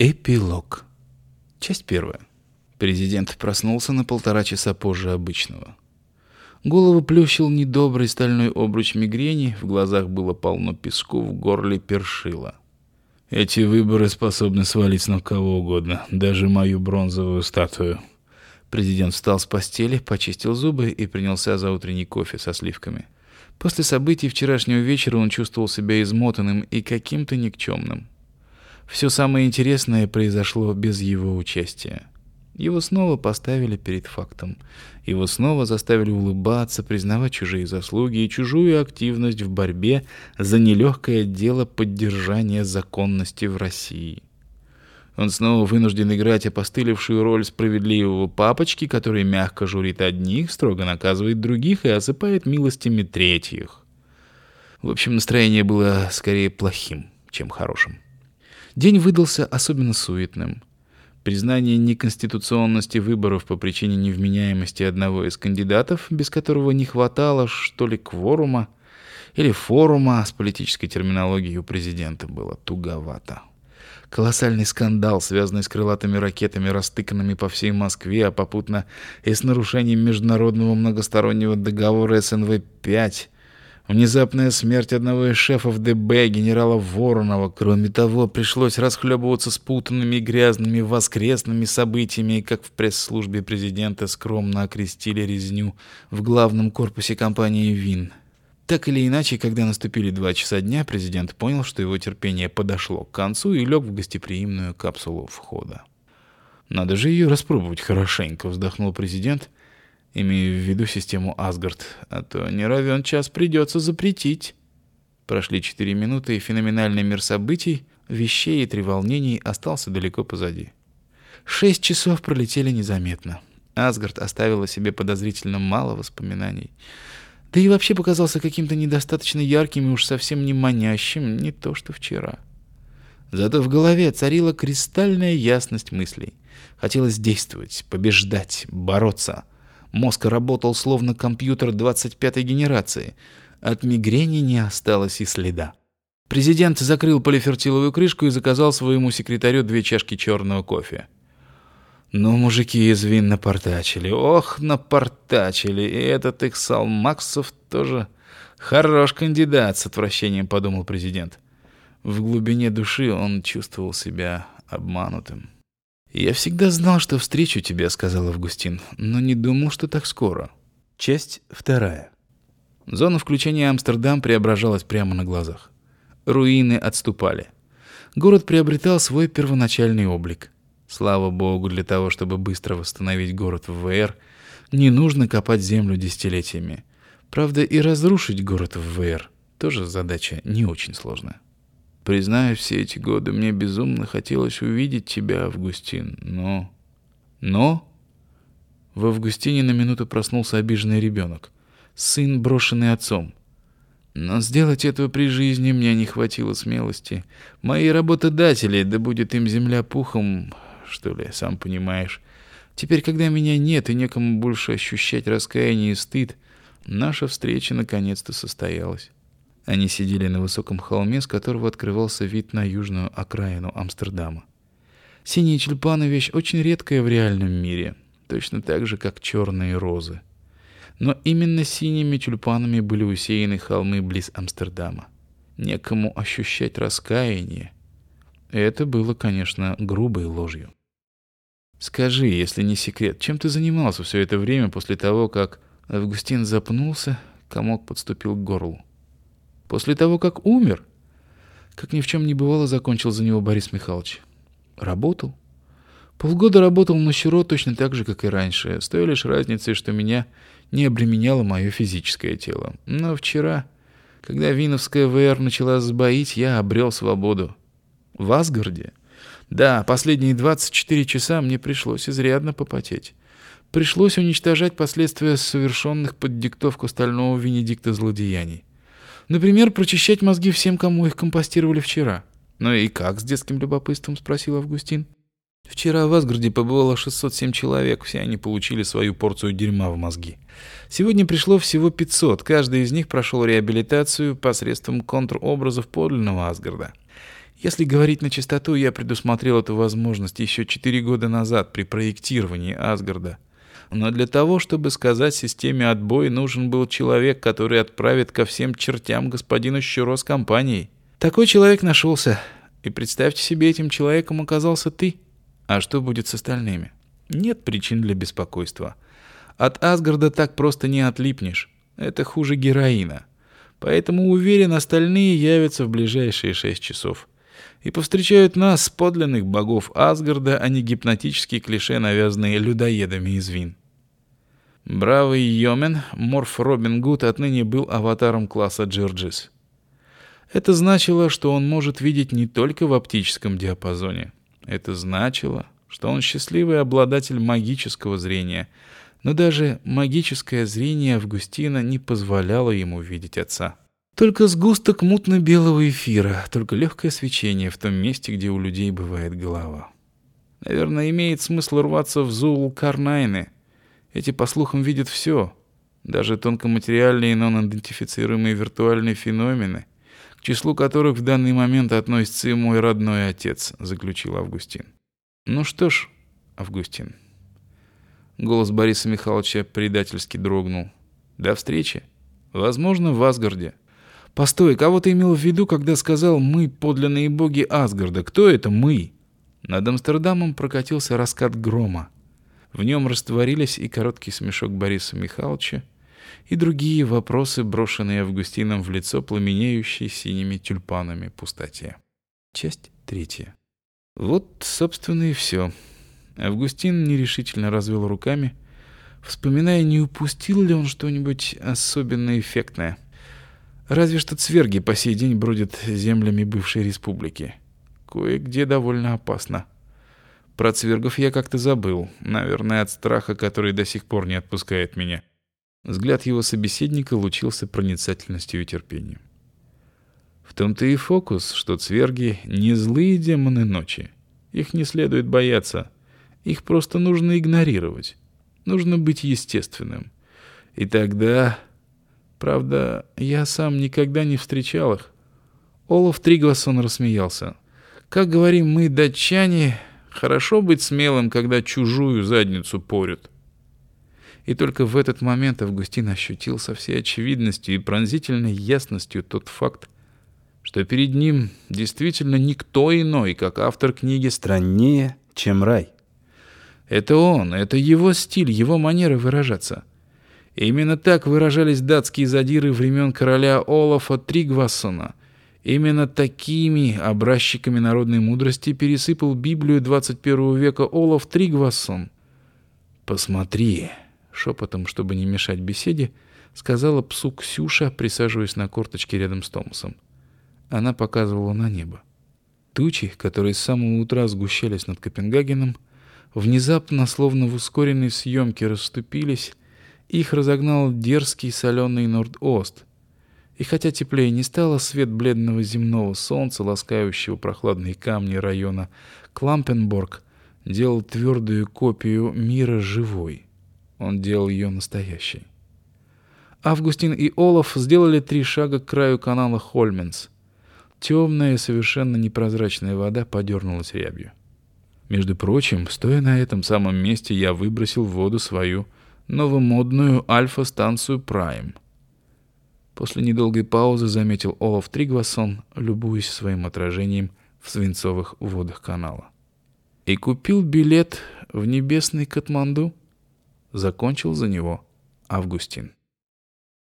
Эпилог. Часть первая. Президент проснулся на полтора часа позже обычного. Голову плющил недобрый стальной обруч мигрени, в глазах было полно песку, в горле першило. Эти выборы способны свалить ног кого угодно, даже мою бронзовую статую. Президент встал с постели, почистил зубы и принялся за утренний кофе со сливками. После событий вчерашнего вечера он чувствовал себя измотанным и каким-то никчемным. Все самое интересное произошло без его участия. Его снова поставили перед фактом. Его снова заставили улыбаться, признавать чужие заслуги и чужую активность в борьбе за нелегкое дело поддержания законности в России. Он снова вынужден играть опостылевшую роль справедливого папочки, который мягко журит одних, строго наказывает других и осыпает милостями третьих. В общем, настроение было скорее плохим, чем хорошим. День выдался особенно суетным. Признание неконституционности выборов по причине невменяемости одного из кандидатов, без которого не хватало, что ли, кворума, или форума с политической терминологией у президента было туговато. Колоссальный скандал, связанный с крылатыми ракетами, растыканными по всей Москве, а попутно и с нарушением международного многостороннего договора СНВ-5, Внезапная смерть одного из шефов ДБ, генерала Воронова. Кроме того, пришлось расхлебываться с путанными и грязными воскресными событиями, как в пресс-службе президента скромно окрестили резню в главном корпусе компании «ВИН». Так или иначе, когда наступили два часа дня, президент понял, что его терпение подошло к концу и лег в гостеприимную капсулу входа. «Надо же ее распробовать хорошенько», — вздохнул президент — имею в виду систему Асгард, а то не равен час придется запретить. Прошли четыре минуты, и феноменальный мир событий, вещей и треволнений остался далеко позади. Шесть часов пролетели незаметно. Асгард оставил о себе подозрительно мало воспоминаний. Да и вообще показался каким-то недостаточно ярким и уж совсем не манящим, не то что вчера. Зато в голове царила кристальная ясность мыслей. Хотелось действовать, побеждать, бороться — Мозг работал словно компьютер 25-й генерации. От мигрени не осталось и следа. Президент закрыл полифертиловую крышку и заказал своему секретарю две чашки черного кофе. Ну, мужики из вин напортачили. Ох, напортачили. И этот их Салмаксов тоже хорош кандидат, с отвращением подумал президент. В глубине души он чувствовал себя обманутым. «Я всегда знал, что встречу тебя», — сказал Августин, «но не думал, что так скоро». Часть вторая. Зона включения Амстердам преображалась прямо на глазах. Руины отступали. Город приобретал свой первоначальный облик. Слава богу, для того, чтобы быстро восстановить город в ВР, не нужно копать землю десятилетиями. Правда, и разрушить город в ВР тоже задача не очень сложная. Признаю, все эти годы мне безумно хотелось увидеть тебя, Августин, но... Но... В Августине на минуту проснулся обиженный ребенок. Сын, брошенный отцом. Но сделать этого при жизни мне не хватило смелости. Мои работодатели, да будет им земля пухом, что ли, сам понимаешь. Теперь, когда меня нет и некому больше ощущать раскаяние и стыд, наша встреча наконец-то состоялась. Они сидели на высоком холме, с которого открывался вид на южную окраину Амстердама. Синие тюльпаны — вещь очень редкая в реальном мире, точно так же, как черные розы. Но именно синими тюльпанами были усеяны холмы близ Амстердама. Некому ощущать раскаяние. Это было, конечно, грубой ложью. «Скажи, если не секрет, чем ты занимался все это время после того, как...» Августин запнулся, комок подступил к горлу. После того, как умер, как ни в чем не бывало, закончил за него Борис Михайлович. Работал. Полгода работал на Щуро точно так же, как и раньше, с той лишь разницей, что меня не обременяло мое физическое тело. Но вчера, когда Виновская ВР начала сбоить, я обрел свободу. В Асгарде? Да, последние 24 часа мне пришлось изрядно попотеть. Пришлось уничтожать последствия совершенных под диктовку стального Венедикта злодеяний. Например, прочищать мозги всем, кому их компостировали вчера. «Ну и как?» — с детским любопытством спросил Августин. Вчера в Асгарде побывало 607 человек, все они получили свою порцию дерьма в мозги. Сегодня пришло всего 500, каждый из них прошел реабилитацию посредством контробразов подлинного Асгарда. Если говорить на чистоту, я предусмотрел эту возможность еще четыре года назад при проектировании Асгарда. Но для того, чтобы сказать системе отбой, нужен был человек, который отправит ко всем чертям господину Щуро с компанией. Такой человек нашелся. И представьте себе, этим человеком оказался ты. А что будет с остальными? Нет причин для беспокойства. От Асгарда так просто не отлипнешь. Это хуже героина. Поэтому уверен, остальные явятся в ближайшие шесть часов и повстречают нас, подлинных богов Асгарда, а не гипнотические клише, навязанные людоедами из Вин. Бравый Йомен, Морф Робин Гуд, отныне был аватаром класса Джерджис. Это значило, что он может видеть не только в оптическом диапазоне. Это значило, что он счастливый обладатель магического зрения, но даже магическое зрение Августина не позволяло ему видеть отца. Только сгусток мутно-белого эфира, только легкое свечение в том месте, где у людей бывает голова. Наверное, имеет смысл рваться в Зул Карнайны. Эти, по слухам, видят все, даже тонкоматериальные и нон-идентифицируемые виртуальные феномены, к числу которых в данный момент относится и мой родной отец, заключил Августин. Ну что ж, Августин. Голос Бориса Михайловича предательски дрогнул. До встречи. Возможно, в Асгарде. «Постой, кого ты имел в виду, когда сказал «мы подлинные боги Асгарда»? Кто это «мы»?» Над Амстердамом прокатился раскат грома. В нем растворились и короткий смешок Бориса Михайловича, и другие вопросы, брошенные Августином в лицо пламенеющей синими тюльпанами пустоте. Часть третья. Вот, собственно, и все. Августин нерешительно развел руками, вспоминая, не упустил ли он что-нибудь особенно эффектное — Разве что цверги по сей день бродят землями бывшей республики. Кое-где довольно опасно. Про цвергов я как-то забыл, наверное, от страха, который до сих пор не отпускает меня. Взгляд его собеседника лучился проницательностью и терпением. В том-то и фокус, что цверги не злые демоны ночи. Их не следует бояться. Их просто нужно игнорировать. Нужно быть естественным. И тогда Правда, я сам никогда не встречал их. Олаф Тригвасон рассмеялся. Как говорим мы, датчане, хорошо быть смелым, когда чужую задницу порют. И только в этот момент Августин ощутил со всей очевидностью и пронзительной ясностью тот факт, что перед ним действительно никто иной, как автор книги «Страннее, чем рай». Это он, это его стиль, его манера выражаться — Именно так выражались датские задиры времен короля Олафа Тригвассона. Именно такими образчиками народной мудрости пересыпал Библию 21 века Олаф Тригвассон. «Посмотри», — шепотом, чтобы не мешать беседе, сказала псу Ксюша, присаживаясь на корточке рядом с Томасом. Она показывала на небо. Тучи, которые с самого утра сгущались над Копенгагеном, внезапно, словно в ускоренной съемке, расступились, их разогнал дерзкий соленый Норд-Ост. И хотя теплее не стало, свет бледного земного солнца, ласкающего прохладные камни района Клампенборг, делал твердую копию мира живой. Он делал ее настоящей. Августин и Олаф сделали три шага к краю канала Хольменс. Темная, совершенно непрозрачная вода подернулась рябью. Между прочим, стоя на этом самом месте, я выбросил в воду свою новомодную альфа-станцию Prime. После недолгой паузы заметил Олаф Тригвасон, любуясь своим отражением в свинцовых водах канала. И купил билет в небесный Катманду. Закончил за него Августин.